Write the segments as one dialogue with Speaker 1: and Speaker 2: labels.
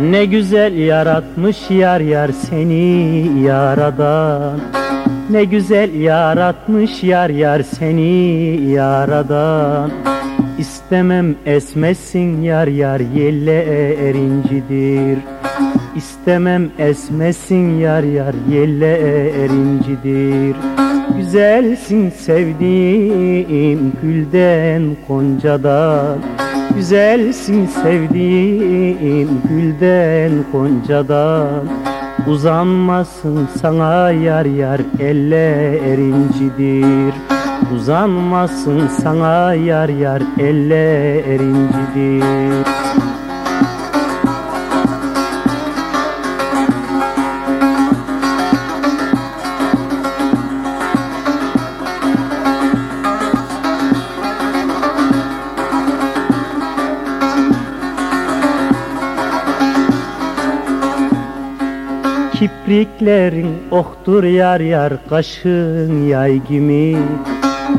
Speaker 1: Ne güzel yaratmış yar yar seni yaradan. Ne güzel yaratmış yar yar seni yaradan. İstemem esmesin yar yar yelle erincidir İstemem esmesin yar yar yelle erincidir Güzelsin sevdiğim gülden koncadan Güzelsin sevdiğim gülden koncadan. Uzanmasın sana yar yar elle erincidir Uzanmasın sana yar yar elle erincidir Kipriklerin oktur yar yar kaşın yay gibi.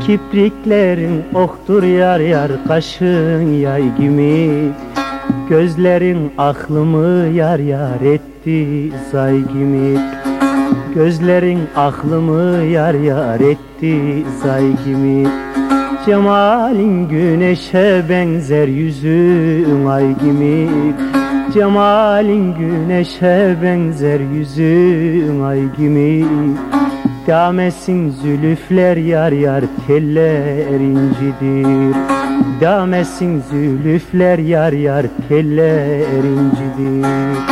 Speaker 1: Kipriklerin oktur yar yar kaşın yay gibi. Gözlerin aklımı yar yar etti zay gibi. Gözlerin aklımı yar yar etti zay gibi. Cemalin güneşe benzer yüzün ay gibi Cemalin güneşe benzer yüzün ay gibi. Damesin zülüfler yar yar teller incidir. Damesin zülüfler yar yar teller incidir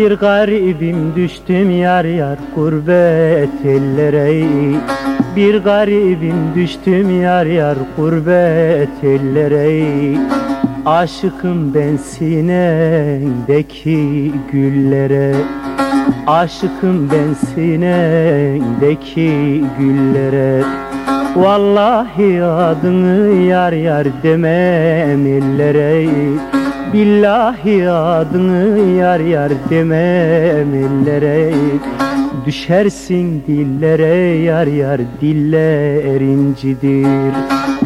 Speaker 1: Bir garibim düştüm yar yar gurbet ellere. Bir garibim düştüm yar yar gurbet ellere. Aşıkım ben sinendeki güllere. Aşıkım ben sinendeki güllere Vallahi adını yar yar demem ellere. Billahi adını yar yar demem ellere. Düşersin dillere yar yar diller incidir.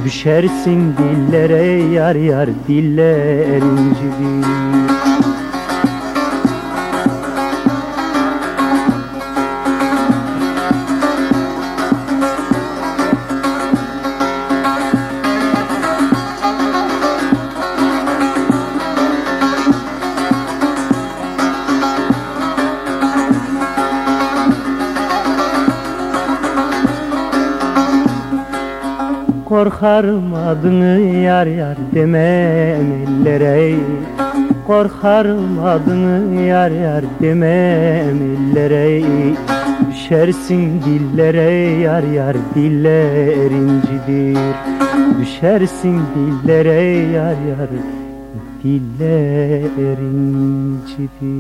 Speaker 1: Düşersin dillere yar yar diller incidir Korkarım adını yar yar demem ellere. Korkarım adını yar yar demem ellere. Düşersin dillere yar yar diller incidir. Düşersin dillere yar yar diller incidir